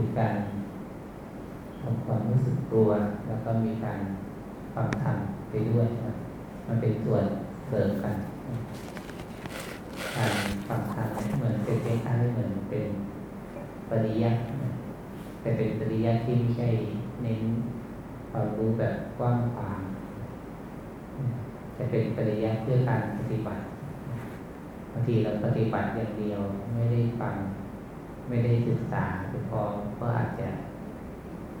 คือการทำความรู้สึกตัว แล้วก็มีการฟังธรรมไปด้วยนะมันเป็นส่วนเสริมกันการฟังธรรมเหมือนเป็นคล้ายๆเหมือนเป็นปริยัติแต่เป็นปริยัติที่ไม่ใช่เน้นความรู้แบบกว้างขวางจะเป็นปริยัติเพื่อการปฏิบัติบางทีเราปฏิบัติอย่างเดียวไม่ได้ฟัง ไม่ได้ศึกษาพอก็อาจจะ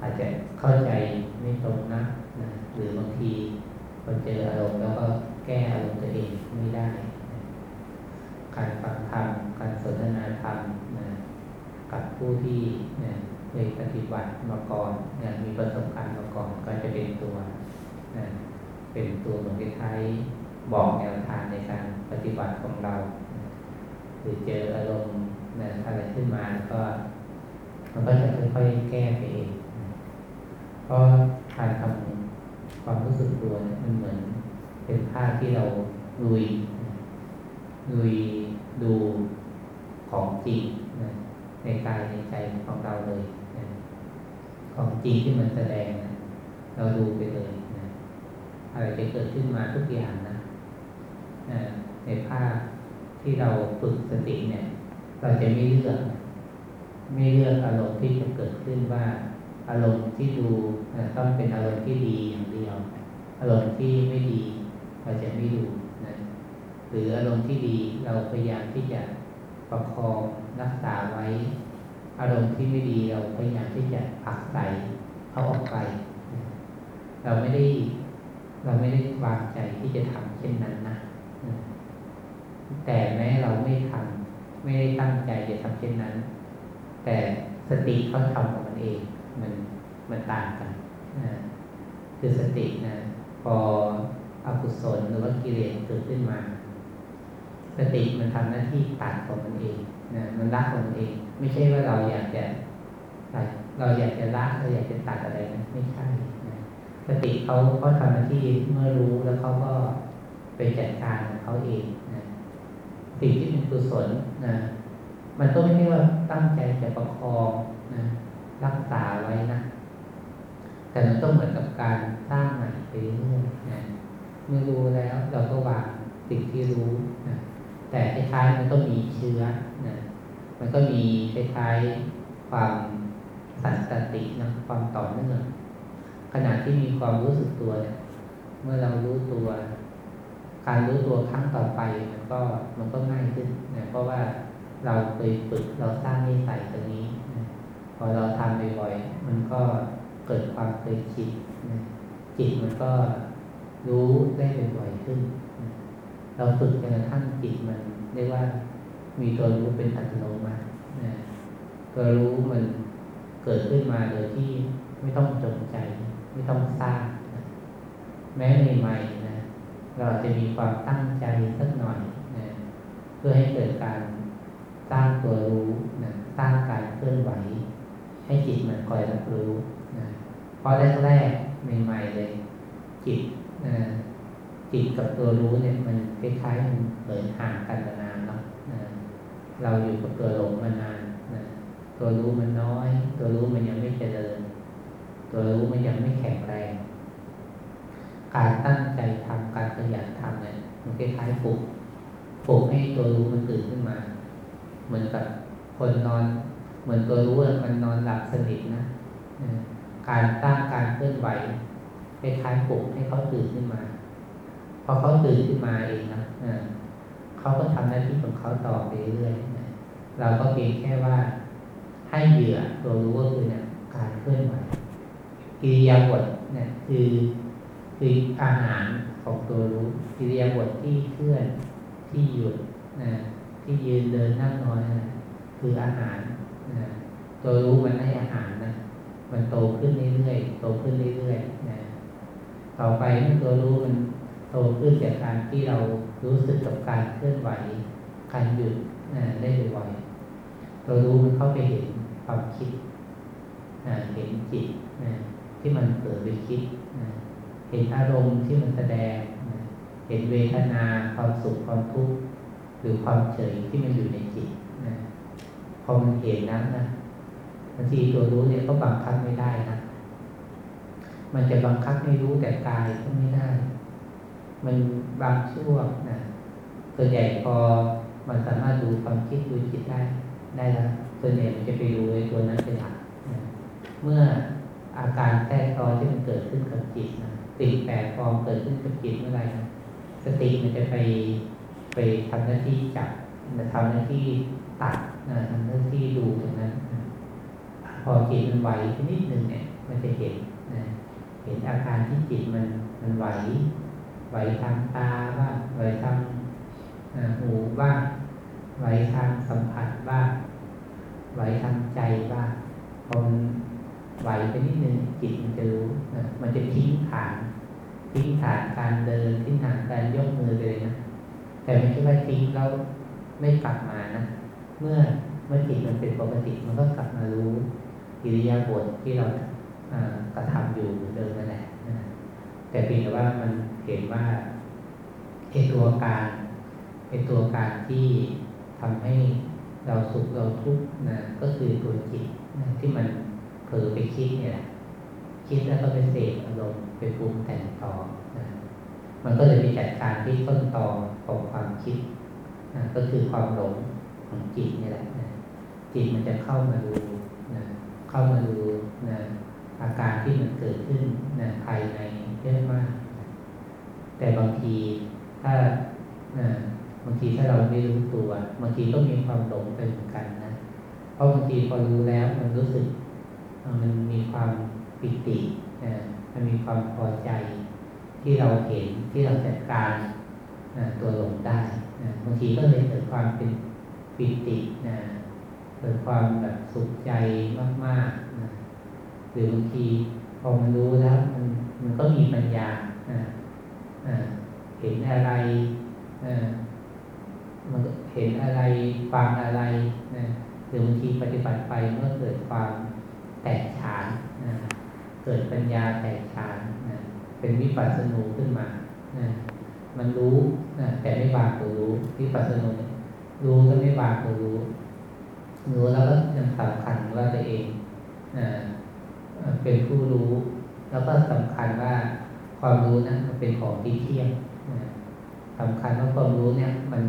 อาจจะเข้าใจไม่ตรงนะนะหรือบางทีพอเจออารมณ์แล้วก็แก้อารมณ์ตัวเองไม่ได้นะการฟังธรรมการสนทนาธรรมนะกับผู้ที่นะเคยปฏิบัติมาก่อนนะมีประสบการณ์มาก่อนก็จะเป็นตัวนะเป็นตัวเหมือนคล้ายบอกแนวทางในการปฏิบัติของเรา หรือเจออารมณ์นะอะไรขึ้นมาแล้วก็ มันก็จะค่อยๆแก้ไปเองเพราะการทำความรู้สึกตัวมันเหมือนเป็นภาพที่เราลุยลุยดูของจริงนะในกายในใจของเราเลยนะของจริงที่มันแสดงนะเราดูไปเลยนะอะไรจะเกิดขึ้นมาทุกอย่างนะนะในภาพ ที่เราฝึกสติเนี่ย เราจะไม่เลือกไม่เลือกอารมณ์ที่จะเกิดขึ้นว่า อารมณ์ที่ดูต้องเป็นอารมณ์ที่ดีอย่างเดียว อารมณ์ที่ไม่ดี เราจะไม่ดูนะหรืออารมณ์ที่ดีเราพยายามที่จะประคองรักษาไว้ อารมณ์ที่ไม่ดีเราพยายามที่จะผักใส่เขาออกไป เราไม่ได้ เราไม่ได้วางใจที่จะทำเช่นนั้นนะ แต่แม้เราไม่ทำไม่ได้ตั้งใจจะทำเช่นนั้น แต่สติเขาทำของมันเอง มันมันต่างกันนะคือสตินะพออกุศลหรือว่ากิเลสเกิดขึ้นมา สติมันทำหน้าที่ตัดของมันเองนะมันละของมันเอง ไม่ใช่ว่าเราอยากจะเราอยากจะละเราอยากจะตัดอะไรนะไม่ใช่นะสติเขาเขาทำหน้าที่เมื่อรู้แล้วเขาก็ไปจัดการของเขาเอง สิ่งที่เป็นกุศลนะมันก็ไม่ใช่ว่าตั้งใจจะประคองนะรักษาไว้นะแต่มันต้องเหมือนกับการสร้างใหม่ไปเรื่อยนะเมื่อรู้แล้วเราก็วางสิ่งที่รู้นะแต่คล้ายๆมันก็มีเชื้อนะมันก็มีคล้ายๆความสันตินะความต่อเนื่องขณะที่มีความรู้สึกตัวเนี่ยเมื่อเรารู้ตัว การรู้ตัวครั้งต่อไปมันก็มันก็ง่ายขึ้นนะเพราะว่าเราเคยฝึกเราสร้างนิสัยตรงนี้นะพอเราทำบ่อยๆมันก็เกิดความเคยชินนะจิตมันก็รู้ได้บ่อยๆขึ้นนะเราฝึกจนกระทั่งจิตมันเรียกว่ามีตัวรู้เป็นอัตโนมัตินะตัวรู้มันเกิดขึ้นมาโดยที่ไม่ต้องจงใจ ไม่ต้องสร้างนะแม้ใหม่ๆนะ เราจะมีความตั้งใจสักหน่อยนะเพื่อให้เกิดการสร้างตัวรู้นะสร้างการเคลื่อนไหว ให้จิตมันคอยรับรู้นะเพราะแรกๆใหม่ๆเลย จิตนะจิตกับตัวรู้เนี่ย มันคล้ายๆมันเหมือนห่างกันนานเนาะนะเราอยู่กับตัวหลงมานานนะตัวรู้มันน้อย ตัวรู้มันยังไม่เจริญ ตัวรู้มันยังไม่แข็งแรง การตั้งใจทำการขยันทำเนี่ยมันคล้ายๆปลุกปลุกให้ตัวรู้มันตื่นขึ้นมา เหมือนกับคนนอน เหมือนตัวรู้มันนอนหลับสนิทนะการสร้งการเคลื่อนไหวคล้ายๆปลุกให้เขาตื่นขึ้นมาพอเขาตื่นขึ้นมาเองนะเขาก็ทำหน้าที่ของเขาต่อไปเรื่อยๆเราก็เพียงแค่ว่าให้เหยื่อตัวรู้ก็คือเนี่ยการเคลื่อนไหวกิริยาบทเนี่ยคือ คืออาหารของตัวรู้กิริยาบทที่เคลื่อนที่หยุดนะที่ยืนเดินนั่งนอนนะคืออาหารนะตัวรู้มันให้อาหารนะมันโตขึ้นเรื่อยๆโตขึ้นเรื่อยๆนะต่อไปเมื่อตัวรู้มันโตขึ้นจากการที่เรารู้สึกกับการเคลื่อนไหวการหยุดนะได้บ่อยๆตัวรู้มันเข้าไปเห็นความคิดนะเห็นจิตนะที่มันเกิดไปคิดนะ เห็นอารมณ์ที่มันแสดง เห็นเวทนาความสุขความทุกข์หรือความเฉยที่มันอยู่ในจิตนะพอมันเห็นนั้นนะบางทีตัวรู้เนี่ยก็บังคับไม่ได้นะมันจะบังคับให้รู้แต่กายก็ไม่ได้ มันบางช่วงนะส่วนใหญ่พอมันสามารถดูความคิดดูจิตได้ได้แล้วส่วนใหญ่มันจะไปดูในตัวนั้นเป็นหลักนะเมื่ออาการแทรกซ้อนที่มันเกิดขึ้นกับจิตนะ สิ่งแปลกปลอมเกิดขึ้นกับจิตเมื่อไหร่สติมันจะไปไปทำหน้าที่จับมันทำหน้าที่ตัดนะทำหน้าที่ดูตรงนั้น พอจิตมันไหวนิดนึงเนี่ย มันจะเห็นนะเห็นอาการที่จิตมันมันไหว ไหวทางตาบ้างไหวทางหูบ้างไหวทางสัมผัสบ้างไหวทางใจบ้างพอมัน ไหวไปนิดนึงจิตมันจะรู้นะมันจะทิ้งฐาน ทิ้งฐานการเดินทิ้งฐานการยกมือเลยนะแต่ไม่ใช่ว่าทิ้งแล้วไม่กลับมานะเมื่อเมื่อจิตมันเป็นปกติมันก็กลับมารู้กิริยาบทที่เรากระทำอยู่เหมือนเดิมนั่นแหละแต่เพียงแต่ว่ามันเห็นว่าไอตัวการไอตัวการที่ทำให้เราสุขเราทุกข์นะก็คือตัวจิตนะที่มัน เผลอไปคิดเนี่ยแหละคิดแล้วก็ไปเสพอารมณ์ไปปรุงแต่งต่อนะมันก็เลยไปจัดการที่ต้นตอของความคิดนะก็คือความหลงของจิตนี่แหละนะจิตมันจะเข้ามาดูนะเข้ามาดูนะอาการที่มันเกิดขึ้นนะภายในเยอะมากแต่บางทีถ้าบางทีถ้าเราไม่รู้ตัว บางทีก็มีความหลงไปเหมือนกันนะ เพราะบางทีพอรู้แล้วมันรู้สึก มันมีความปิตินะมันมีความพอใจที่เราเห็นที่เราจัดการตัวหลงได้นะบางทีก็เลยเกิดความเป็นปิตินะเกิดความแบบสุขใจมากๆนะหรือบางทีพอมันรู้แล้วมันมันก็มีปัญญาเห็นอะไรมันเห็นอะไรฟังอะไรนะหรือบางทีปฏิบัติไปเมื่อเกิดความ แตกฉานนะเกิดปัญญาแตกฉานนะเป็นวิปัสสนูขึ้นมานะมันรู้นะแต่ไม่วางตัวรู้วิปัสสนูรู้ก็ไม่วางตัวรู้ รู้แล้วก็ยังสำคัญว่าตัวเองนะเป็นผู้รู้ แล้วก็สำคัญว่าความรู้นั้นมันเป็นของที่เที่ยงสำคัญว่าความรู้เนี่ยมัน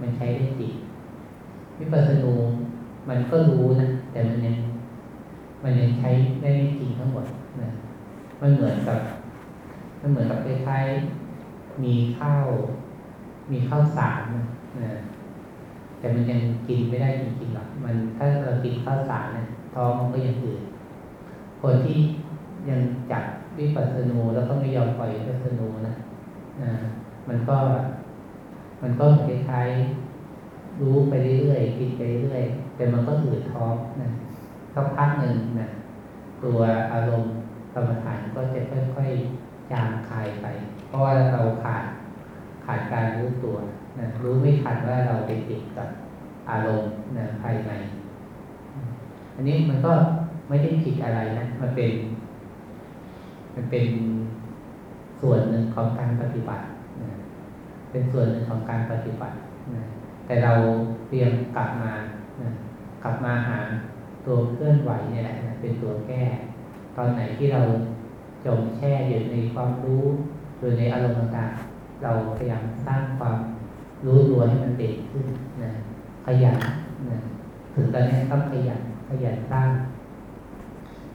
มันใช้ได้จริงวิปัสสนูมันก็รู้นะแต่มันยัง มันยังใช้ได้ไม่จริงทั้งหมดนะมันเหมือนกับมันเหมือนกับคล้ายๆมีข้าว มีข้าวสารนะแต่มันยังกินไม่ได้จริงๆหรอกมันถ้าเรากินข้าวสารเนี่ยท้องมันก็ยังอืดคนที่ยังจับวิปัสสนูแล้วก็ไม่ยอมปล่อยวิปัสสนูนะนะมันก็ มันก็คล้ายๆรู้ไปเรื่อยๆคิดไปเรื่อยแต่มันก็อืดท้องนะ สักพักหนึ่งนะตัวอารมณ์กรรมฐานก็จะค่อยๆจางคายไป เพราะว่าเราขาดขาดการรู้ตัวนะรู้ไม่ทันว่าเราไปติดกับอารมณ์นะภายใน อันนี้มันก็ไม่ได้ผิดอะไรนะมันเป็น มันเป็นส่วนหนึ่งของการปฏิบัตินะเป็นส่วนหนึ่งของการปฏิบัตินะแต่เราเตรียมกลับมานะกลับมาหา ตัวเคลื่อนไหวเนี่ยแหละเป็นตัวแก้ ตอนไหนที่เราจมแช่อยู่ในความรู้หรือในอารมณ์ต่างๆเราพยายามสร้างความรู้ตัวให้มันเด่นขึ้นนะขยันนะถึงตอนนี้ต้องขยันขยันสร้าง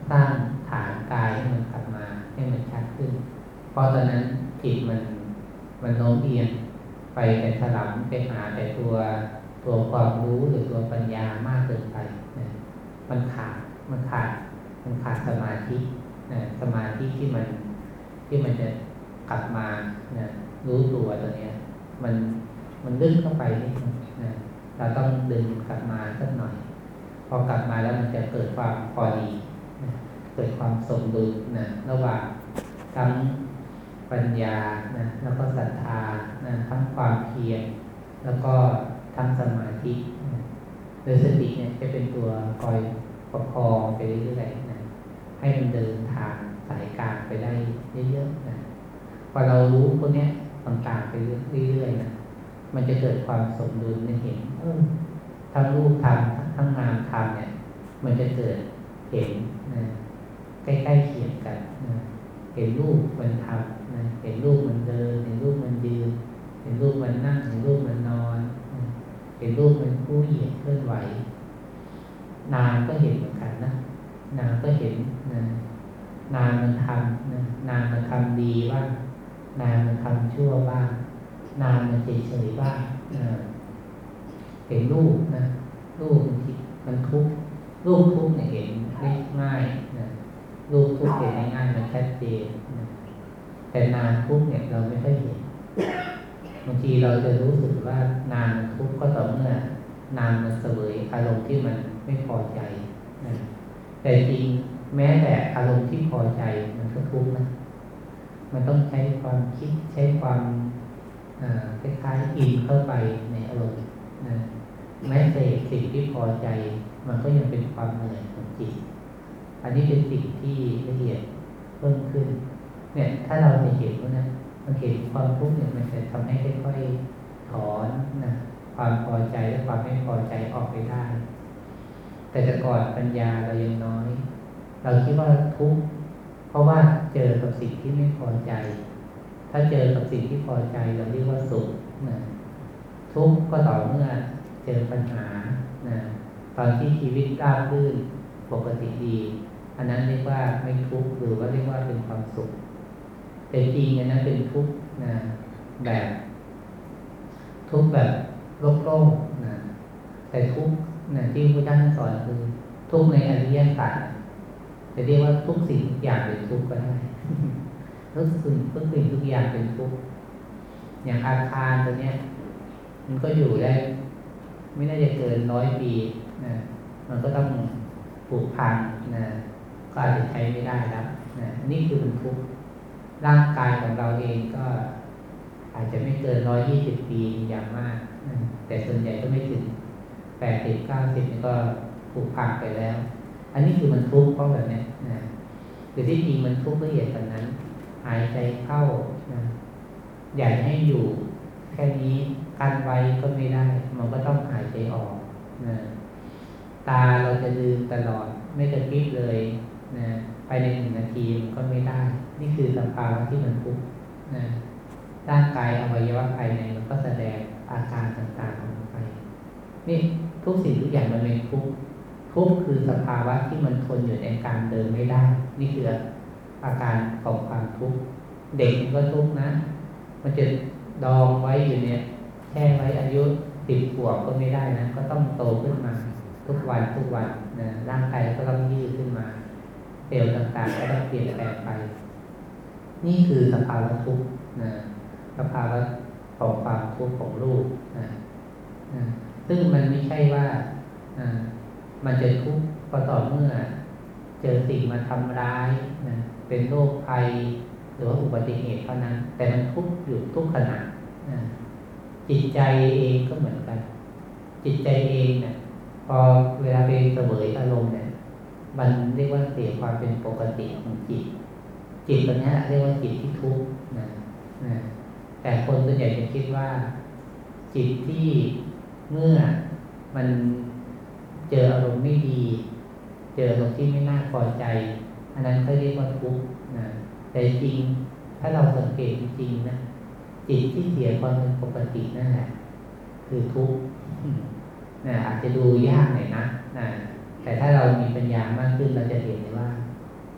สร้างฐานกายให้มันกลับมาให้มันชัดขึ้น เพราะตอนนั้นจิตมันมันโน้มเอียงไปแต่ถลำไปหาแต่ตัวตัวความรู้หรือตัวปัญญามากเกินไปนะ มันขาดมันขาดมันขาดสมาธินะสมาธิที่มันที่มันจะกลับมานะรู้ตัวตัวเนี้ย มันมันดึงเข้าไปนี่นะเราต้องดึงกลับมาสักหน่อย พอกลับมาแล้วมันจะเกิดความพอดีนะเกิดความสมดุลนะระหว่างทั้งปัญญานะแล้วก็ศรัทธานะทั้งความเพียรแล้วก็ทั้งสมาธิ โดยสติเนี่ยจะเป็นตัวคอยประคองไปเรื่อยๆนะให้มันเดินทางสายกลางไปได้เยอะๆนะพอเรารู้พวกนี้ต่างๆไปเรื่อยๆนะมันจะเกิดความสมดุลในเห็นเออทั้งรูปธรรมทั้งนามธรรมเนี่ย มันจะเกิดเห็นนะใกล้ๆเคียงกันนะเห็นรูปมันทำนะเห็นรูปมันเดิน เห็นรูปมันยืน เห็นรูปมันนั่ง เห็นรูปมันนอน ห็นรูปมันคู่เหยียดเคลื่อนไหว นามก็เห็นเหมือนกันนะ นามก็เห็นนะนามมันทำนะนามมันทำดีบ้างนามมันทำชั่วบ้างนามมันเฉยๆบ้างนะเห็นรูปนะรูปมันมันทุกข์รูปทุกข์เนี่ยเห็นได้ง่ายนะรูปทุกข์เห็นง่ายมันชัดเจนนะแต่นามทุกข์เนี่ยเราไม่ค่อยเห็น บางทีเราจะรู้สึกว่านามมันทุกข์ก็ต่อเมื่อนามมันเสวยอารมณ์ที่มันไม่พอใจนะแต่จริงแม้แต่อารมณ์ที่พอใจมันก็ทุกข์นะมันต้องใช้ความคิดใช้ความคล้ายๆอินเข้าไปในอารมณ์นะแม้แต่สิ่งที่พอใจ มันก็ยังเป็นความเหนื่อยของจิตอันนี้เป็นสิ่งที่ละเอียดเพิ่มขึ้น เนี่ย ถ้าเราจะเห็นว่านะ มันเห็นความทุกข์เนี่ยมันจะทำให้ค่อยๆถอนนะความพอใจและความไม่พอใจออกไปได้ แต่แต่ก่อนปัญญาเรายังน้อย เราคิดว่าทุกข์เพราะว่าเจอกับสิ่งที่ไม่พอใจ ถ้าเจอกับสิ่งที่พอใจเราเรียกว่าสุขนะทุกข์ก็ต่อเมื่อเจอปัญหานะตอนที่ชีวิตราบรื่นปกติดี อันนั้นเรียกว่าไม่ทุกข์หรือว่าเรียกว่าเป็นความสุข แต่จริงอันนั้นเป็นทุกข์นะแบบทุกข์แบบโลกๆนะแต่ทุกข์นะที่พระเจ้าสอนคือ ทุกข์ในอริยสัจจะเรียกว่าทุกสิ่งทุกอย่างเป็นทุกข์ก็ได้ทุกสิ่งทุกสิ่งทุกอย่างเป็นทุกข์อย่างอาคารตัวเนี้ย มันก็อยู่ได้ ไม่น่าจะเกินร้อยปีนะมันก็ต้องผุพังนะก็อาจจะใช้ไม่ได้แล้วนะนี่คือมันทุกข์ ร่างกายของเราเองก็อาจจะไม่เกินร้อยยี่สิบปีอย่างมาก แต่ส่วนใหญ่ก็ไม่ถึงแปดสิบเก้าสิบก็ผุพังไปแล้ว อันนี้คือมันทุกข์เพราะแบบนี้นะคือที่จริงมันทุกข์ละเอียดกว่านั้น หายใจเข้านะอยากให้อยู่แค่นี้กันไว้ก็ไม่ได้ มันก็ต้องหายใจออกนะตาเราจะลืมตลอดไม่กระพริบเลยนะภายในหนึ่งนาทีมันก็ไม่ได้ นี่คือสภาวะที่มันทุกข์นะร่างกายอวัยวะภายในมันก็แสดงอาการต่างๆออกไปนี่ทุกสิ่งทุกอย่างมันเป็นทุกข์ทุกข์คือสภาวะที่มันทนอยู่ในการเดินไม่ได้ นี่คืออาการของความทุกข์เด็กก็ทุกข์นะ มันจะดองไว้อยู่เนี่ยแค่ไว้อายุสิบขวบก็ไม่ได้นะ ก็ต้องโตขึ้นมา ทุกวันทุกวันนะร่างกายก็ต้องยืดขึ้นมาเซลล์ต่างๆก็ต้องเปลี่ยนแปลงไป นี่คือสภาวะทุกข์นะสภาวะของความทุกข์ของรูปนะนะซึ่งมันไม่ใช่ว่ามันจะทุกข์ก็ต่อเมื่อ เจอสิ่งมาทำร้ายนะเป็นโรคภัย หรือว่าอุบัติเหตุเท่านั้น แต่มันทุกข์อยู่ทุกขณะนะจิตใจเองก็เหมือนกัน จิตใจเองเนะี่ยพอเวลาไปเสวยอารมณ์เนี่ย มันเรียกว่าเสียความเป็นปกติของจิต จิตตัวนี้เรียกว่าจิตที่ทุกข์นะนะแต่คนส่วนใหญ่จะคิดว่า จิตที่เมื่อมันเจออารมณ์ไม่ดี เจออารมณ์ที่ไม่น่าพอใจ อันนั้นเขาเรียกว่าทุกข์นะแต่จริงถ้าเราสังเกตจริงนะจิตที่เสียความเป็นปกตินั่นแหละคือทุกข์นะอาจจะดูยากหน่อยนะนะแต่ถ้าเรามีปัญญามากขึ้นเราจะเห็นเลยว่า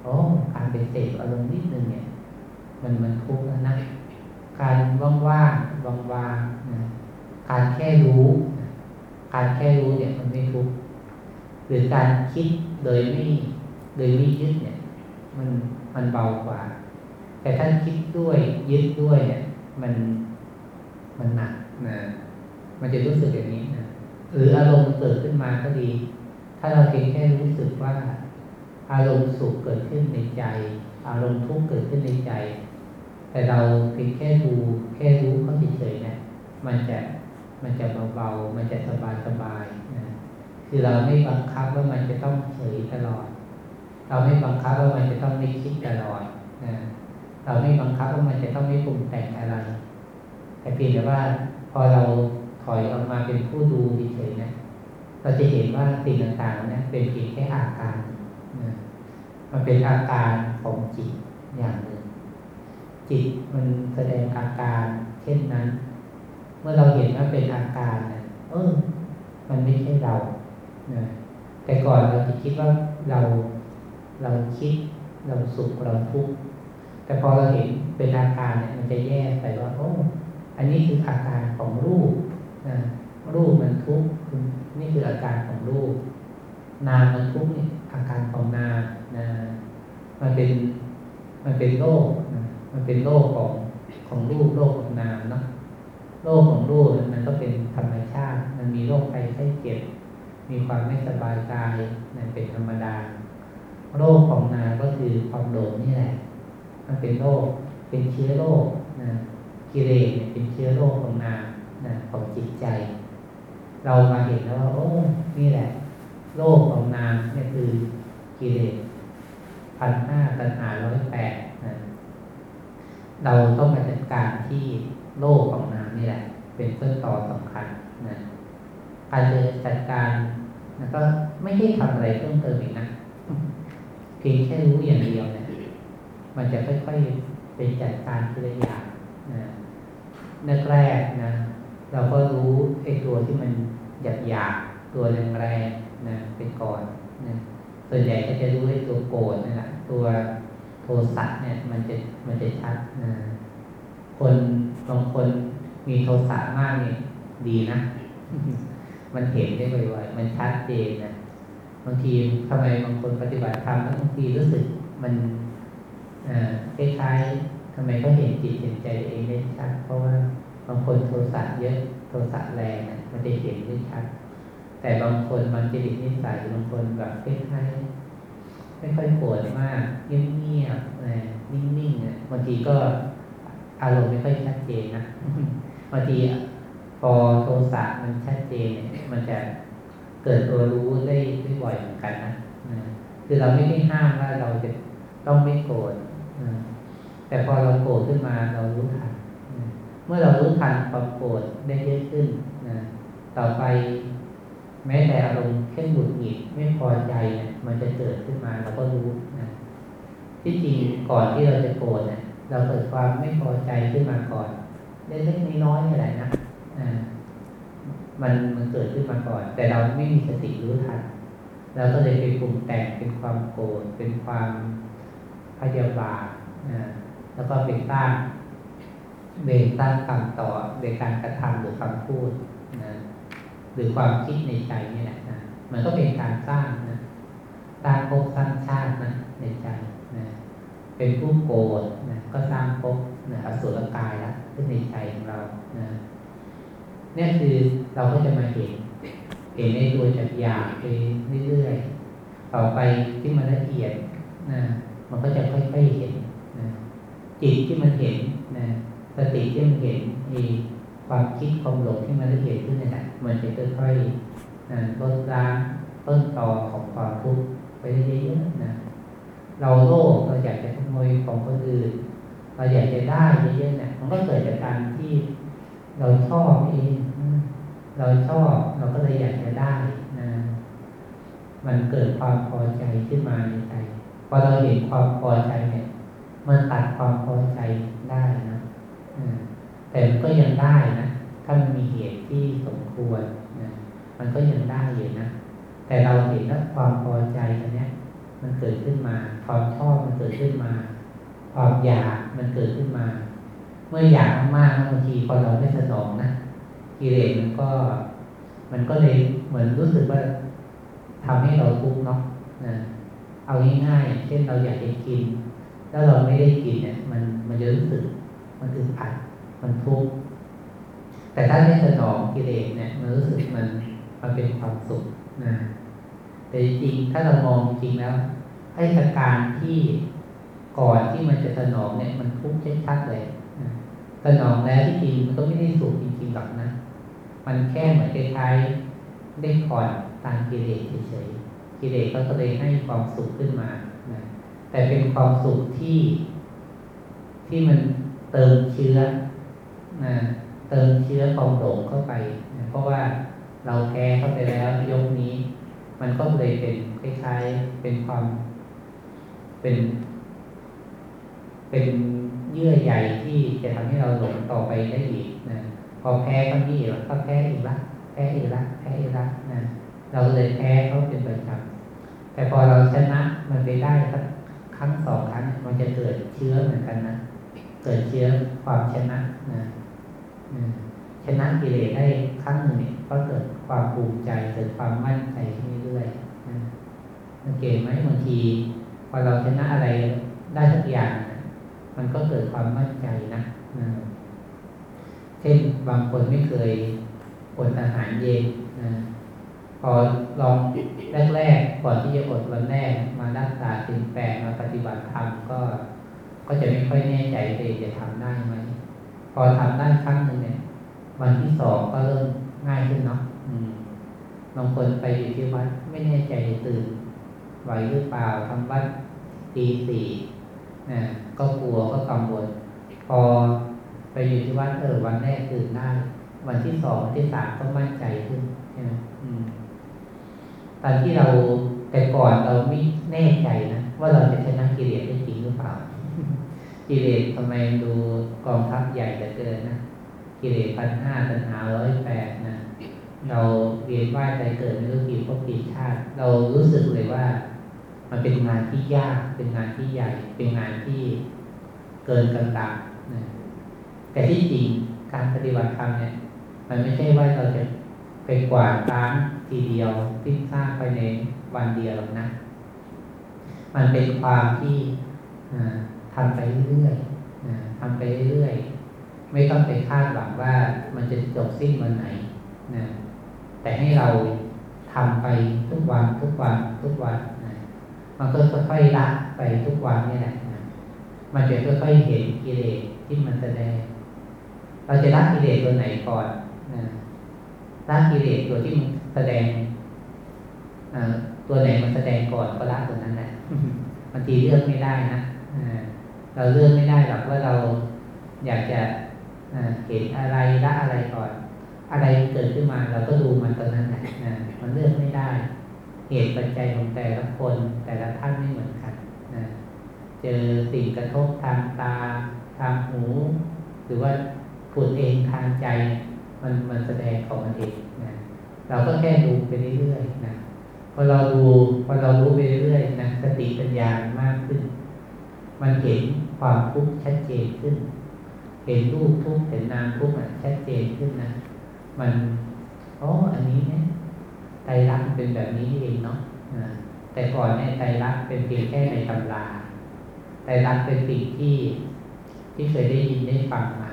อ้การเป็นเสพอารมณ์นิดนึงเนี่ย มันมันทุกข์แล้วนะ การว่างว่างวางวางนะการแค่รู้ การแค่รู้เนี่ยมันไม่ทุกข์หรือการคิดโดยไม่โดยไม่ยึดเนี่ย มันมันเบากว่า แต่ถ้าคิดด้วยยึดด้วยเนี่ย มันมันหนักนะมันจะรู้สึกอย่างนี้นะหรืออารมณ์เกิดขึ้นมาก็ดี ถ้าเราเพียงแค่รู้สึกว่า อารมณ์สุขเกิดขึ้นในใจ อารมณ์ทุกข์เกิดขึ้นในใจ แต่เราเพียงแค่ดูแค่รู้เขาเฉยๆนะมันจะมันจะเบาๆมันจะสบายๆนะคือเราไม่บังคับว่ามันจะต้องเฉยตลอด เราไม่บังคับว่ามันจะต้องไม่คิดตลอดนะเราไม่บังคับว่ามันจะต้องไม่ปรุงแต่งอะไร แต่เพียงแต่ว่าพอเราถอยออกมาเป็นผู้ดูเฉยๆนะเราจะเห็นว่าสิ่งต่างๆนะเป็นเพียงแค่อาการ มันเป็นอาการของจิตอย่างหนึ่ง จิตมันแสดงอาการเช่นนั้น เมื่อเราเห็นว่าเป็นอาการนะเออมันไม่ใช่เรานะแต่ก่อนเราจะคิดว่าเราเราคิดเราสุขเราทุกข์แต่พอเราเห็นเป็นอาการเนี่ยมันจะแยกไปว่าโอ้อันนี้คืออาการของรูปนะรูปมันทุกข์นี่คืออาการของรูป นามมันทุกข์เนี่ยอาการของนาม นะมันเป็นมันเป็นโลกนะมันเป็นโลกของของรูปโลกของนามเนาะโลกของรูปมันก็เป็นธรรมชาติ มันมีโรคภัยไข้เจ็บ มีความไม่สบายกายนั่นเป็นธรรมดา โรคของนามก็คือความโลภนี่แหละ มันเป็นโรคเป็นเชื้อโรคนะกิเลสเป็นเชื้อโรคของนามนะของจิตใจ เรามาเห็นแล้วว่าโอ้นี่แหละโลกของนามนี่คือกิเลส พันห้าตัณหาร้อยแปดนะเราต้องมาจัดการที่โลกของนามนี่แหละ เป็นต้นต่อสำคัญนะการจะจัดการนะก็ไม่ได้ทำอะไรเพิ่มเติมอีกนะเพียงแค่รู้อย่างเดียวเนะมันจะค่อยๆเป็นจัดการทีละอย่างนะแรกๆนะ เราก็รู้ไอ้ตัวที่มันหยาบหยาบตัวแรงๆนะเป็นก่อนนะ ส่วนใหญ่ก็จะรู้ไอ้ตัวโกรธนี่แหละตัวโทสะเนี่ย มันจะมันจะชัดนะคนบางคนมีโทสะมากเนี่ยดีนะ มันเห็นได้ไวๆมันชัดเจนนะบางทีทำไมบางคนปฏิบัติธรรมแล้วบางทีรู้สึกมันคล้ายๆทำไมเขาเห็นจิตเห็นใจเองได้ชัดเพราะว่าบางคนโทสะเยอะโทสะแรงนะมันจะเห็นได้ชัด แต่บางคนบางจริตนิสัยบางคนแบบคล้ายๆไม่ค่อยโกรธมากเงียบๆนิ่งๆบางทีก็อารมณ์ไม่ค่อยชัดเจนนะบางทีพอโทสะมันชัดเจน มันจะเกิดตัวรู้ได้ได้บ่อยเหมือนกันนะคือเราไม่ได้ห้ามว่าเราจะต้องไม่โกรธแต่พอเราโกรธขึ้นมาเรารู้ทันเมื่อเรารู้ทันความโกรธได้เยอะขึ้นต่อไป แม้แต่อารมณ์เข่นหงุดหงิดไม่พอใจเนี่ยมันจะเกิดขึ้นมาเราก็รู้นะที่จริงก่อนที่เราจะโกรธเนี่ยเราเกิดความไม่พอใจขึ้นมาก่อนเล็กๆน้อยๆนี่แหละนะมันมันเกิดขึ้นมาก่อน แต่เราไม่มีสติรู้ทันเราก็เลยไปปรุงแต่งเป็นความโกรธเป็นความพยาบาทนะแล้วก็เป็นตั้งเบรตั้งคำต่อในการกระทำหรือคำพูด หรือความคิดในใจนี่แหละนะมันก็เป็นการสร้างนะสร้างภพสร้างชาตินะในใจนะเป็นผู้โกรธนะก็สร้างภพนะอสุรกายแล้วขึ้นในใจของเรานะนี่คือเราก็จะมาเห็นเห็นในตัวจักรยาไปเรื่อยๆต่อไปที่มันละเอียดนะมันก็จะค่อยๆเห็นนะจิตที่มันเห็นนะสติที่มันเห็นมี ความคิดความหลงที่มันละเอียดขึ้นเนี่แหละมันจะค่อยๆลดล้างต้นตอของความทุกข์ไปเรื่อยๆนะเราโลภเราอยากจะขโมยของคนอื่นเราอยากจะได้เยอะๆเนี่ยมันก็เกิดจากการที่เราชอบเองเราชอบเราก็เลยอยากจะได้นะมันเกิดความพอใจขึ้นมาในใจพอเราเห็นความพอใจเนี่ยมันตัดความพอใจได้นะ แต่มันก็ยังได้นะ ถ้ามันมีเหตุที่สมควรนะ มันก็ยังได้อยู่นะ แต่เราเห็นว่าความพอใจอันนี้มันเกิดขึ้นมา ความชอบมันเกิดขึ้นมา ความอยากมันเกิดขึ้นมา เมื่ออยากมากๆบางทีพอเราไม่สนองนะกิเลสมันก็ มันก็เลยเหมือนรู้สึกว่าทำให้เราทุกข์เนาะนะ เอาง่ายๆเช่นเราอยากจะกิน แล้วเราไม่ได้กินเนี่ย มันมันจะรู้สึกมันอึดอัด มันทุกข์แต่ถ้าไม่สนองกิเลสเนี่ยมันรู้สึกมันมันเป็นความสุขนะแต่จริงถ้าเรามองจริงแล้วไอ้สการที่ก่อนที่มันจะสนองเนี่ย มันทุกข์ชัดๆเลยสนองแล้วที่จริงมันก็ไม่ได้สุขจริงๆหรอกนะ มันแค่เหมือนคล้ายๆได้ผ่อนตามกิเลสเฉยๆกิเลสก็เลยให้ความสุขขึ้นมานะแต่เป็นความสุขที่ ที่มันเติมเชื้อ นะเติมเชื้อความหลงเข้าไปนะเพราะว่าเราแพ้เข้าไปแล้วยกนี้ มันก็เลยเป็นคล้ายๆเป็นความ เป็น เป็นเยื่อใยที่จะทำให้เราหลงต่อไปได้อีกนะพอแพ้ก็นี่ก็แพ้อีกละแพ้อีกละแพ้อีกละนะเราเลยแพ้เขาเป็นประจำแต่พอเราชนะมันไปได้สักครั้งสองครั้งมันจะเกิดเชื้อเหมือนกันนะเกิดเชื้อความชนะนะ ชนะกิเลสได้ครั้งหนึ่งเนี่ยก็เกิดความภูมิใจเกิดความมั่นใจเรื่อยๆสังเกตไหมบางทีพอเราชนะอะไรได้สักอย่าง มันก็เกิดความมั่นใจนะเช่นบางคนไม่เคยอดอาหารเย็นนะพอลองแรกๆก่อนที่จะอดวันแรกมารักษาสิ่งแปลมาปฏิบัติธรรมก็ ก็จะไม่ค่อยแน่ใจเลยจะทำได้ไหม อทำได้ครั้งหนึ่งเนี่ยวันที่สองก็เริ่มง่ายขึ้นเนาะบางคนไปอยู่ที่วัดไม่แน่ใจตื่นไหวหรือเปล่าทำวัดตีสี่นะก็กลัวก็กังวลพอไปอยู่ที่วัดเออวันแรกตื่นได้วันที่สองวันที่สามก็มั่นใจขึ้นใช่ไหมตอนที่เราแต่ก่อนเราไม่แน่ใจนะว่าเราจะชนะกิเลสได้จริงหรือเปล่า กิเลสทำไมดูกองทัพใหญ่เหลือเกินนะกิเลสพันห้าตัณหาร้อยแปดนะเราเรียนว่าใจเกิดไม่รู้กี่พบกี่ชาติ เรารู้สึกเลยว่า มันเป็นงานที่ยาก เป็นงานที่ใหญ่ เป็นงานที่เกินกำลังนะแต่ที่จริงการปฏิบัติธรรมเนี่ย มันไม่ใช่ว่าเราจะไปกวาดล้างทีเดียวที่สร้างไปในวันเดียวนะ มันเป็นความที่ ทำไปเรื่อยทำไปเรื่อยไม่ต้องไปคาดหวังว่ามันจะจบสิ้นวันไหนนะแต่ให้เราทำไปทุกวันทุกวันทุกวันนะมันก็ค่อยๆละไปทุกวันนี่แหละนะมันจะค่อยๆเห็นกิเลสที่มันแสดง เราจะละกิเลสตัวไหนก่อนนะละกิเลสตัวที่มันแสดงตัวไหนมันแสดงก่อนก็ละตัวนั้นแหละบางทีเลือกไม่ได้นะ เราเลือกไม่ได้หรอกว่าเราอยากจะเห็นอะไรละอะไรก่อน อะไรเกิดขึ้นมาเราก็ดูมันตอนนั้นแหละมันเลือกไม่ได้ เหตุปัจจัยของแต่ละคน แต่ละท่านไม่เหมือนกันเจอสิ่งกระทบทางตา ทางหู หรือว่าผุดเองทางใจมันมันแสดงของมันเองนะเราก็แค่ดูไปเรื่อยๆนะพอเราดูพอเรารู้ไปเรื่อยๆนะสติปัญญามากขึ้น มันเห็น ความทุกข์ชัดเจนขึ้น เห็นรูปทุกข์เห็นนามทุกข์ชัดเจนขึ้นนะ มันอ๋ออันนี้เนี่ยไตรลักษณ์เป็นแบบนี้เองเนาะแต่ก่อนเนี่ยไตรลักษณ์เป็นเพียงแค่ในตำราไตรลักษณ์เป็นสิ่งที่ที่เคยได้ยินได้ฟังมา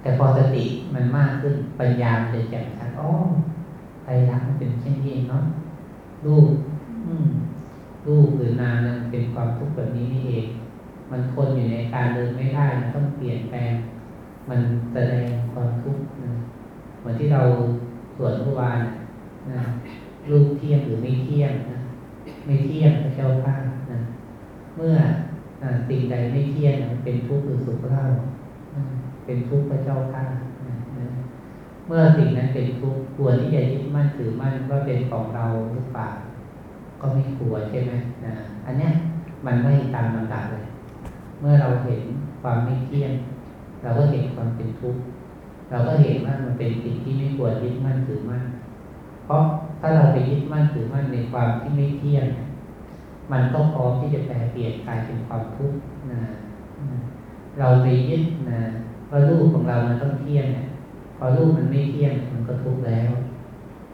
แต่พอสติมันมากขึ้นปัญญาจะแจ่มชัดอ๋อไตรลักษณ์มันเป็นเช่นนี้เนาะรูปอืมรูปหรือนามนั้นเป็นความทุกข์แบบนี้นี่เอง มันทนอยู่ในการเดินไม่ได้มันต้องเปลี่ยนแปลง มันแสดงความทุกข์นะเหมือนที่เราสวดเมื่อวานนะรูปเที่ยงหรือไม่เที่ยงนะไม่เที่ยงพระเจ้าข้านะเมื่อสิ่งใดไม่เที่ยงมันเป็นทุกข์หรือสุขเล่าเป็นทุกข์พระเจ้าข้าเมื่อสิ่งนั้นเป็นทุกข์ควรที่จะยึดมั่นถือมั่นว่าเป็นของเราหรือเปล่าก็ไม่กลัวใช่ไหมนะอันเนี้ยมันไม่ตามลำดับเลย เมื่อเราเห็นความไม่เที่ยง เราก็เห็นความเป็นทุกข์เราก็เห็นว่ามันเป็นสิ่งที่ไม่ควรยึดมั่นถือมั่นเพราะถ้าเราไปยึดมั่นถือมั่นในความที่ไม่เที่ยง มันก็พร้อมที่จะแปลเปลี่ยนกลายเป็นความทุกข์นะเราไปยึดนะว่ารูปของเรามันต้องเที่ยงพอรูปมันไม่เที่ยงมันก็ทุกข์แล้ว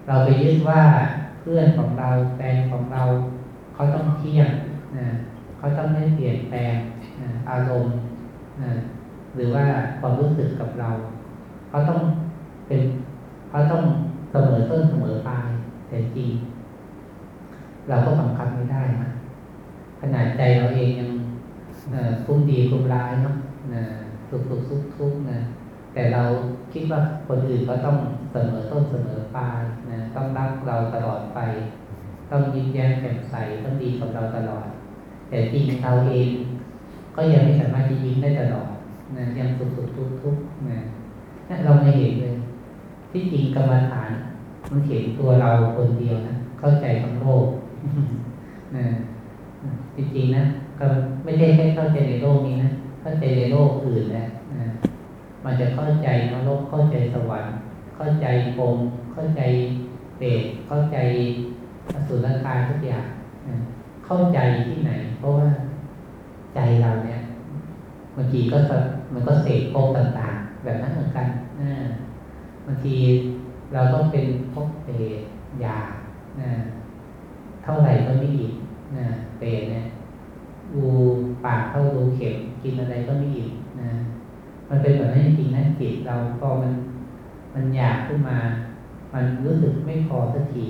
เราไปยึดว่าเพื่อนของเราแฟนของเรา เขาต้องเที่ยงนะเขาต้องไม่เปลี่ยนแปลง อารมณ์หรือว่าความรู้สึกกับเราเขาต้องเป็นเขาต้องเสมอต้นเสมอปลายแต่จริงเราก็บังคับไม่ได้นะขนาดใจเราเองยังคุ้มดีคุ้มร้ายเนาะสุขสุขทุกทุกนะแต่เราคิดว่าคนอื่นก็ต้องเสมอต้นเสมอปลายนะต้องรักเราตลอดไป ต้องยิ้มแย้มแจ่มใสต้องดีกับเราตลอด แต่จริงเราเอง ก็ยังไม่สามารถจะยิ้มได้ตลอดนะยังสุขสุขทุกทุกนะนั่นเราไม่เห็นเลย ที่จริงกรรมฐาน มันเห็นตัวเราคนเดียวนะเข้าใจทั้งโลกนะจริงๆนะก็ไม่ใช่แค่เข้าใจในโลกนี้นะเข้าใจในโลกอื่นนะมันจะเข้าใจนรกเข้าใจสวรรค์ เข้าใจพรมเข้าใจเปรตเข้าใจอสุรกายทุกอย่างเข้าใจที่ไหน เพราะว่า ใจเราเนี่ยบางทีก็มันก็เสกภพต่างๆ แบบนั้นเหมือนกันนะบางทีเราก็เป็นภพเปรตยานะเท่าไหร่ก็ไม่อิ่มนะเปรตเนี่ยดูปากเท่าดูเข็มกินอะไรก็ไม่อิ่มนะมันเป็นแบบนั้นจริงๆนะจิตเราพอมันมันอยากขึ้นมา มันรู้สึกไม่พอสักที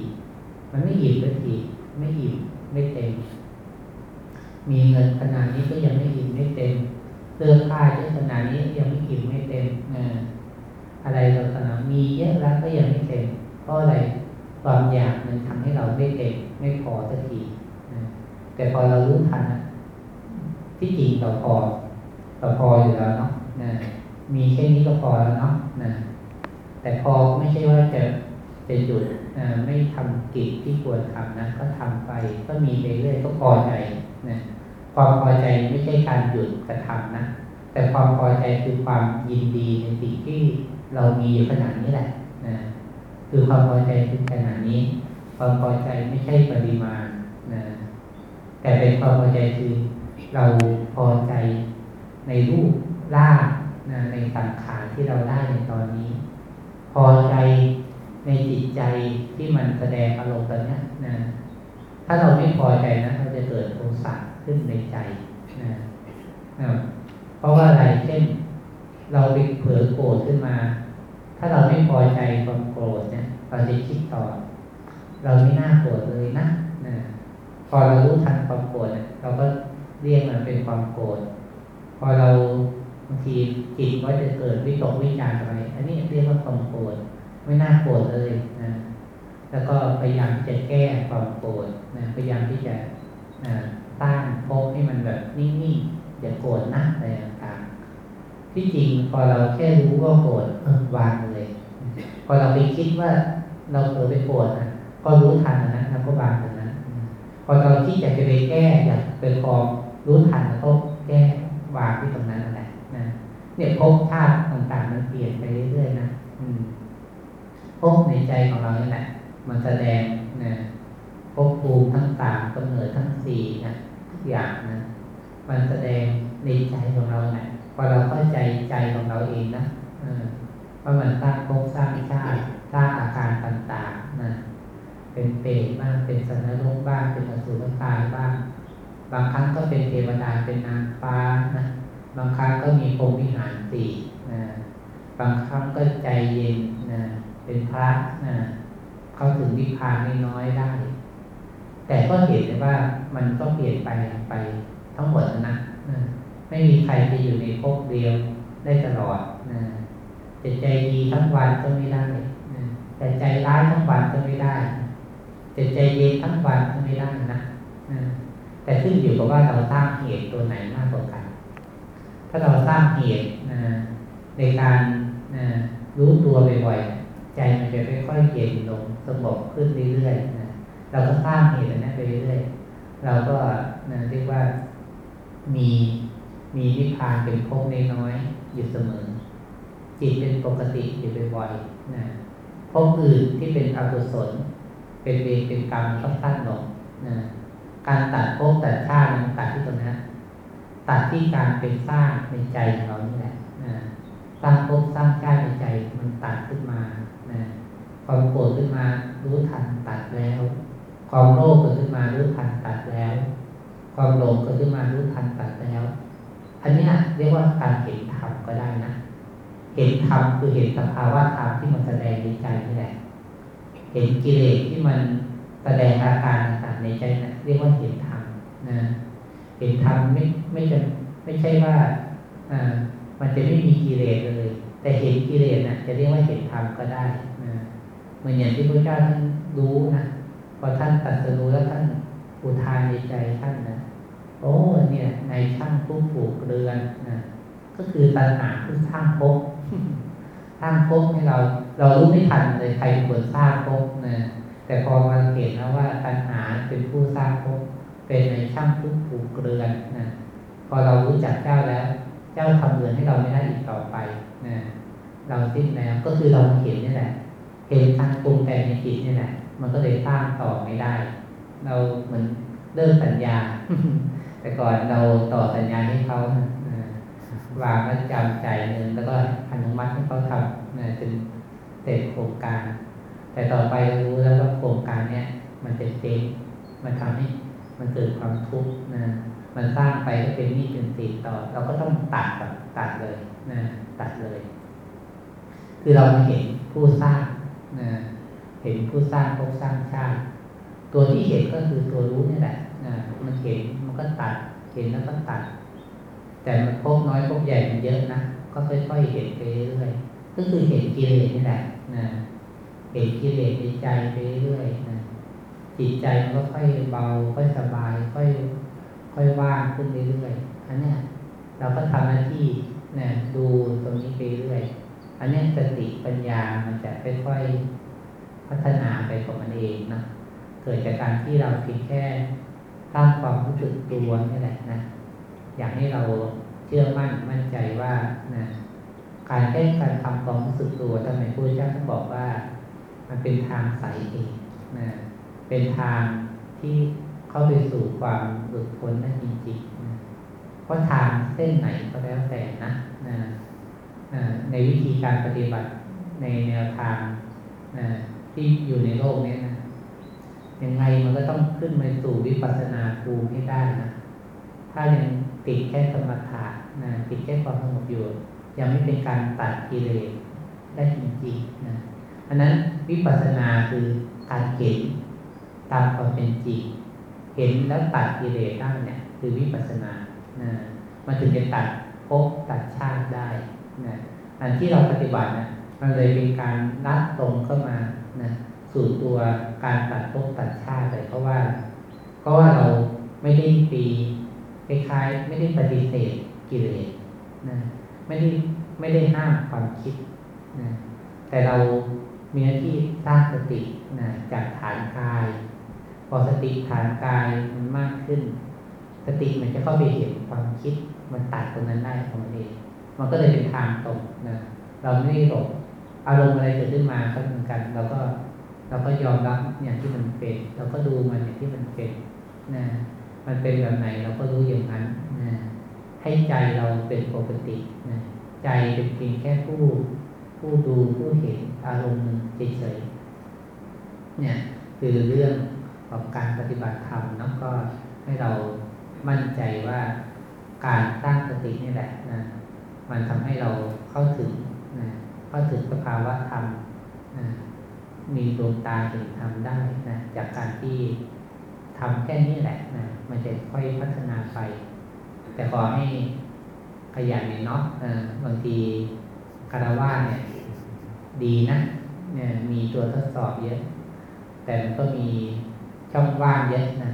มันไม่อิ่มสักที ไม่อิ่มไม่เต็ม มีเงินขนาดนี้ก็ยังไม่อิ่มไม่เต็มเสื้อผ้าเยอะขนาดนี้ยังไม่อิ่มไม่เต็มอะไรเราขนาดมีเยอะแล้วก็ยังไม่เต็มเพราะอะไรความอยากมันทำให้เราไม่เต็มไม่พอสักทีแต่พอเรารู้ทันนะที่จริงเราพอเราพออยู่แล้วเนาะนะมีแค่นี้ก็พอแล้วเนาะนะแต่พอไม่ใช่ว่าจะจะหยุด นะไม่ทำกิจที่ควรทำนะก็ทำไป ก็มีไปเรื่อยก็พอใจนะความพอใจไม่ใช่การหยุดกระทำนะ แต่ความพอใจคือความยินดีในสิ่งที่เรามีอยู่ขนาดนี้แหละนะคือความพอใจคือขนาดนี้ ความพอใจไม่ใช่ปริมาณนะแต่เป็นความพอใจคือเราพอใจในรูปร่างนะในสังขารที่เราได้ในตอนนี้ พอใจ ในจิตใจที่มันแสดงอารมณ์ตอนนี้นะ ถ้าเราไม่พอใจนะเราจะเกิดโทสะขึ้นในใจนะนะเพราะว่าอะไรเช่น เราไปเผลอโกรธขึ้นมา ถ้าเราไม่พอใจความโกรธเนี่ยเราจะคิดต่อ เราไม่น่าโกรธเลยนะนะพอเรารู้ทันความโกรธเราก็เรียกมันเป็นความโกรธพอเราบางทีจิตก็จะเกิดวิตกวิจารอะไร อันนี้เรียกว่าความโกรธ ไม่น่าโกรธเลยนะ แล้วก็พยายามจะแก้ความโกรธนะพยายามที่จะสร้างภพให้มันแบบนิ่งๆอย่าโกรธนะอะไรต่างๆที่จริงพอเราแค่รู้ว่าโกรธวางเลย พอเราไปคิดว่าเราเผลอไปโกรธนะก็รู้ทันนะแล้วก็วางตรงนั้นพอเราที่อยากจะไปแก้อยากไปพอรู้ทันแล้วก็แก้วางที่ตรงนั้นแหละนะเนี่ยภพชาติต่างๆมันเปลี่ยนไปเรื่อยๆนะอืม ภพในใจของเรานี่แหละมันแสดงนะภพภูมิทั้งสามกำเนิดทั้งสี่นะทุกอย่างนะมันแสดงในใจของเราแหละพอเราเข้าใจใจของเราเองนะว่ามันสร้างภพสร้างชาติสร้างอาการต่างๆนะเป็นเปรตบ้างเป็นสันนรกบ้างเป็นอสุรกายบ้างบางครั้งก็เป็นเทวดาเป็นนางฟ้านะบางครั้งก็มีพรมวิหารสี่นะบางครั้งก็ใจเย็นนะ เป็นพระนะเขาถึงวิพานน้อยได้ แต่ก็เห็นได้ว่ามันก็เปลี่ยนไปไปทั้งหมดนะนะไม่มีใครจะอยู่ในภพเดียวได้ตลอดนะจะใจดีทั้งวันก็ไม่ได้นะแต่ใจร้ายทั้งวันก็ไม่ได้จะใจเย็นทั้งวันก็ไม่ได้นะนะแต่ขึ้นอยู่กับว่าเราสร้างเหตุตัวไหนมากกว่ากัน ถ้าเราสร้างเหตุนะในการนะรู้ตัวบ่อยๆ ใจมันจะค่อยๆเย็นลงสงบขึ้นเรื่อยๆนะเราก็สร้างเหตุนั้นไปเรื่อยๆเราก็นะเรียกว่ามีมีนิพพานเป็นภพน้อยๆอยู่เสมอ จิตเป็นปกติอยู่บ่อยๆนะภพอื่นที่เป็นอกุศลเป็นเวรเป็นกรรมก็สั้นลงนะการตัดภพตัดชาติมันตัดที่ตรงนั้นตัดที่การเป็นสร้างในใจของเรานี่แหละนะ สร้างภพสร้างชาติในใจมันตัดขึ้นมานะความโกรธขึ้นมารู้ทันตัดแล้ว ความโลภเกิดขึ้นมารู้ทันตัดแล้ว ความหลงเกิดขึ้นมารู้ทันตัดแล้ว อันนี้เรียกว่าการเห็นธรรมก็ได้นะ เห็นธรรมคือเห็นสภาวะธรรมที่มันแสดงในใจนี่แหละ เห็นกิเลสที่มันแสดงอาการต่างๆในใจนะเรียกว่าเห็นธรรมนะ เห็นธรรมไม่ไม่จะไม่ใช่ว่าอ่า มันจะไม่มีกิเลสเลย แต่เห็นกิเลสนะจะเรียกว่าเห็นธรรมก็ได้นะเหมือนอย่างที่พระเจ้าท่านรู้นะพอท่านตัดสรู้แล้วท่านอุทานในใจท่านนะโอ้เนี่ยในช่างผู้ปลูกเรือนนะก็คือตัณหาคือสร้างภพสร้างภพให้เรา เรารู้ไม่ทันเลยใครเป็นคนสร้างภพนะแต่พอมาเห็นแล้วว่าตัณหาเป็นผู้สร้างภพเป็นในช่างผู้ผูกเรือนนะพอเรารู้จักเจ้าแล้ว เจ้าทำเรือนให้เราไม่ได้อีกต่อไปนะเราสิ้นแล้วก็คือเราเห็นนี่แหละ เห็นทางปรุงแต่งในจิตนี่แหละ มันก็เลยสร้างต่อไม่ได้ เราเหมือนเริ่มสัญญา แต่ก่อนเราต่อสัญญาให้เขาวางมัดจำจ่ายเงินแล้วก็อนุมัติให้เขาทำนะจนเสร็จโครงการ แต่ต่อไปรู้แล้วว่าโครงการเนี้ยมันจะเจ๊งมันทำให้มันเกิดความทุกข์นะ มันสร้างไปก็เป็นหนี้เป็นสินต่อ เราก็ต้องตัดแบบตัดเลยนะตัดเลย คือเราเห็นผู้สร้างนะเห็นผู้สร้างภพสร้างชาติ ตัวที่เห็นก็คือตัวรู้นี่แหละนะมันเห็นมันก็ตัด เห็นแล้วก็ตัด แต่มันพบน้อยพบใหญ่มันเยอะนะก็ค่อยๆเห็นไปเรื่อยก็คือเห็นกิเลสนี่แหละนะเห็นกิเลสในใจไปเรื่อยนะจิตใจมันก็ค่อยเบาค่อยสบายค่อย ค่อยว่างขึ้นเรื่อยๆอันนี้เราก็ทำหน้าที่นะดูตรงนี้ไปเรื่อยอันนี้สติปัญญามันจะค่อยๆพัฒนาไปของมันเองนะเกิดจากการที่เราเพียงแค่สร้างความรู้สึกตัวนี่แหละนะอยากให้เราเชื่อมั่นมั่นใจว่านะการแก้การทำความรู้สึกตัวทำไมพระเจ้าต้องบอกว่า มันเป็นทางสายเองนะเป็นทางที่ เข้าไปสู่ความหลุดพ้นนั่นจริงๆนะเพราะทางเส้นไหนก็แล้วแต่นะนะในวิธีการปฏิบัติในแนวทางนะที่อยู่ในโลกนี้นะยังไงมันก็ต้องขึ้นมาสู่วิปัสสนาภูมิให้ได้นะถ้ายังติดแค่สมถะนะติดแค่ความสงบอยู่ยังไม่เป็นการตัดกิเลสได้จริงๆนะอันนั้นวิปัสสนาคือการเห็นตามความเป็นจริง เห็นแล้วตัดกิเลสได้เนี่ย คือวิปัสสนานะมันถึงจะตัดภพตัดชาติได้นะอันที่เราปฏิบัตินะมันเลยเป็นการรัดตรงเข้ามานะสู่ตัวการตัดภพตัดชาติเลยเพราะว่า เพราะว่าเราไม่ได้ตีคล้ายๆไม่ได้ปฏิเสธกิเลสนะไม่ได้ไม่ได้ห้ามความคิดนะแต่เรามีหน้าที่สร้างสตินะจากฐานกาย อสติฐานกายมันมากขึ้น สติมันจะเข้าไปเห็นความคิดมันตัดตรงนั้นได้ของมันเอง มันก็เลยเป็นทางตรงนะเราไม่ได้หลบอารมณ์อะไรเกิดขึ้นมาก็เหมือนกันเราก็เราก็ยอมรับอย่างที่มันเป็น เราก็ดูมันอย่างที่มันเป็นนะมันเป็นแบบไหนเราก็รู้อย่างนั้นนะให้ใจเราเป็นปกตินะใจเป็นเพียงแค่ผู้ผู้ดูผู้เห็นอารมณ์เฉยๆเนี่ย คือเรื่อง ของการปฏิบัติธรรมแล้วก็ให้เรามั่นใจว่าการสร้างสตินี่แหละนะมันทำให้เราเข้าถึงนะเข้าถึงสภาวะธรรมนะมีดวงตาเห็นธรรมได้นะจากการที่ทำแค่นี้แหละนะมันจะค่อยพัฒนาไป แต่ขอให้ขยันเนาะบางทีคารวะเนี่ย ดีนะเนี่ยมีตัวทดสอบเยอะ แต่มันก็มี ช่องว่างเยอะนะ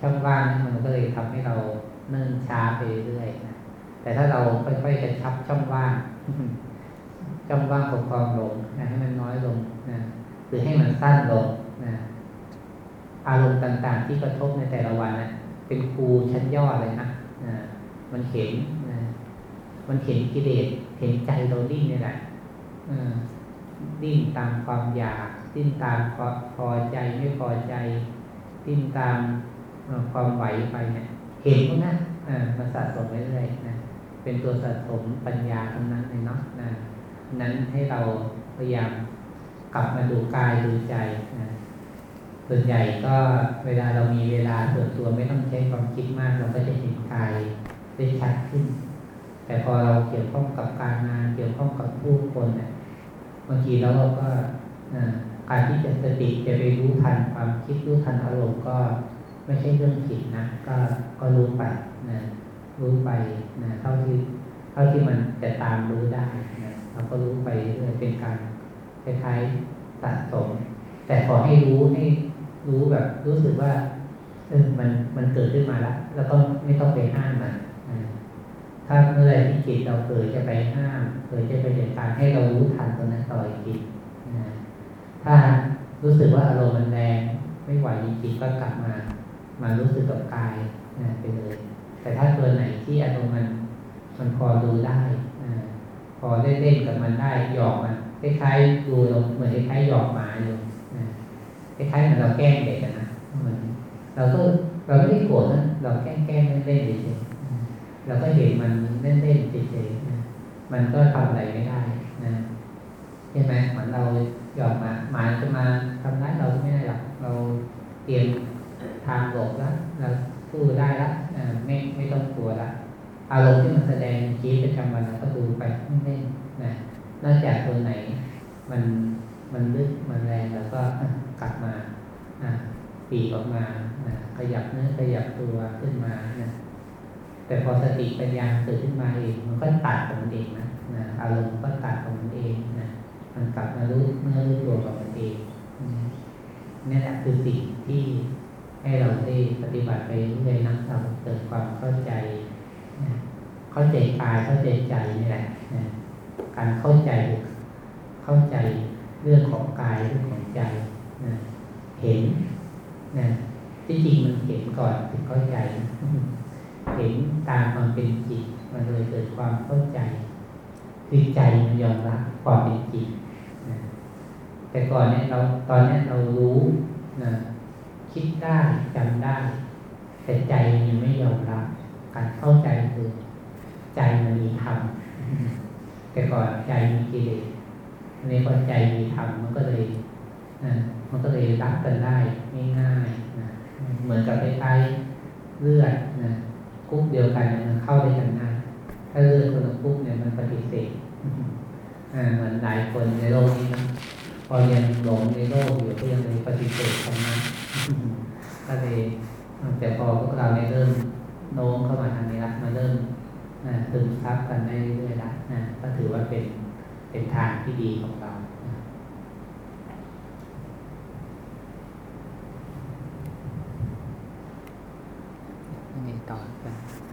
ช่องว่างมันก็เลยทำให้เราเนิ่นช้าไปเรื่อยนะแต่ถ้าเราค่อยๆกระชับช่องว่างช่องว่างของความหลงนะให้มันน้อยลงนะหรือให้มันสั้นลงนะอารมณ์ต่างๆ ที่กระทบในแต่ละวันนะเป็นครูชั้นยอดเลยนะนะมันเห็นนะมันเห็นกิเลสเห็นใจเราดิ้นนี่แหละ ดิ้นตามความอยาก ดิ้นตามพอใจไม่พอใจ ดิ้นตามความไหวไปเนี่ยเห็นพวกนั้นมันสะสมไปเรื่อยนะเป็นตัวสะสมปัญญาทั้งนั้นเลยเนาะนะนั้นให้เราพยายามกลับมาดูกายดูใจนะส่วนใหญ่ก็เวลาเรามีเวลาส่วนตัวไม่ต้องใช้ความคิดมาก เราก็จะเห็นกายได้ชัดขึ้น แต่พอเราเกี่ยวข้องกับการงานเกี่ยวข้องกับผู้คนเนี่ย บางทีเราก็การที่จะสติจะไปรู้ทันความคิดรู้ทันอารมณ์ก็ไม่ใช่เรื่องผิดนะก็ก็รู้ไปนะรู้ไปนะเท่าที่เท่าที่มันจะตามรู้ได้นะเราก็รู้ไปเรื่อยเป็นการคล้ายๆสะสม แต่ขอให้รู้ให้รู้แบบรู้สึกว่าเออมันมันเกิดขึ้นมาแล้ว แล้วก็ไม่ต้องไปห้ามมัน ถ้าเมื่อไรที่จิตเราเกิดจะไปห้ามเกิดจะไปเด็ดการให้เรารู้ทันตรงนั้นต่ออีกทีถ้ารู้สึกว่าอารมณ์มันแรงไม่ไหวจริงๆก็กลับมา มารู้สึกกับกายนะไปเลย แต่ถ้าตัวไหนที่อารมณ์มันมันพอดูได้อพอเล่นๆกับมันได้หยอกมันคล้ายๆดูเราเหมือนคล้ายๆหยอกหมาอยู่นะคล้ายๆเหมือนเราแกล้งเด็กนะเหมือนเราก็เราไม่ได้โกรธนะเราแกล้งแกล้งเล่นๆเฉย เราก็เห็นมันเล่นๆเฉยๆนะมันก็ทำอะไรไม่ได้นะใช่ไหมเหมือนเราหยอกมาหมาจะมาทำร้ายเราไม่ได้หรอกเราเตรียมทางหลบแล้วเราสู้ได้แล้วไม่ไม่ต้องกลัวละอารมณ์ที่มันแสดงชีวิตประจำวันเราก็ดูไปเล่นๆนะนอกจากตัวไหน มันมันลึกมันแรงแล้วก็กลับมาอะปีออกมานะขยับเนื้อขยับตัวขึ้นมานะ แต่พอสติปัญญาเกิดขึ้นมาเอง มันก็ตัดของมันเองนะนะอารมณ์ก็ตัดของมันเองนะมันกลับมารู้เนื้อรู้ตัวของมันเองนี่แหละคือสิ่งที่ให้เราได้ปฏิบัติไปเรื่อยๆนะเราเกิดความเข้าใจเข้าใจกายเข้าใจใจนี่แหละนะการเข้าใจเข้าใจเรื่องของกายเรื่องของใจนะเห็นนะที่จริงมันเห็นก่อนถึงเข้าใจ เห็นตามความเป็นจริงมันเลยเกิดความเข้าใจ คือใจมันยอมรับความเป็นจริงนะแต่ก่อนเนี่ยเราตอนนี้เรารู้นะคิดได้จำได้ แต่ใจมันยังไม่ยอมรับ การเข้าใจคือใจมันมีธรรมแต่ก่อนใจมีกิเลสในพอใจมีธรรมมันก็เลยนะมันก็เลยรับกันได้ง่ายๆนะเหมือนกับคล้ายๆเลือดนะ กรุ๊ปเดียวกันมันเข้าได้กันง่ายถ้าเลือดคนละกรุ๊ปเนี่ยมันปฏิเสธอ่าเหมือนหลายคนในโลกนี้นะพอยังหลงในโลกอยู่ก็ยังเลยปฏิเสธธรรมะก็เลยแต่พอพวกเราเนี่ยเริ่มโน้มเข้ามาทางนี้ละมาเริ่มนะซึมซับกันได้เรื่อยๆละนะก็ถือว่าเป็นเป็นทางที่ดีของเรา ยังไงต่อกัน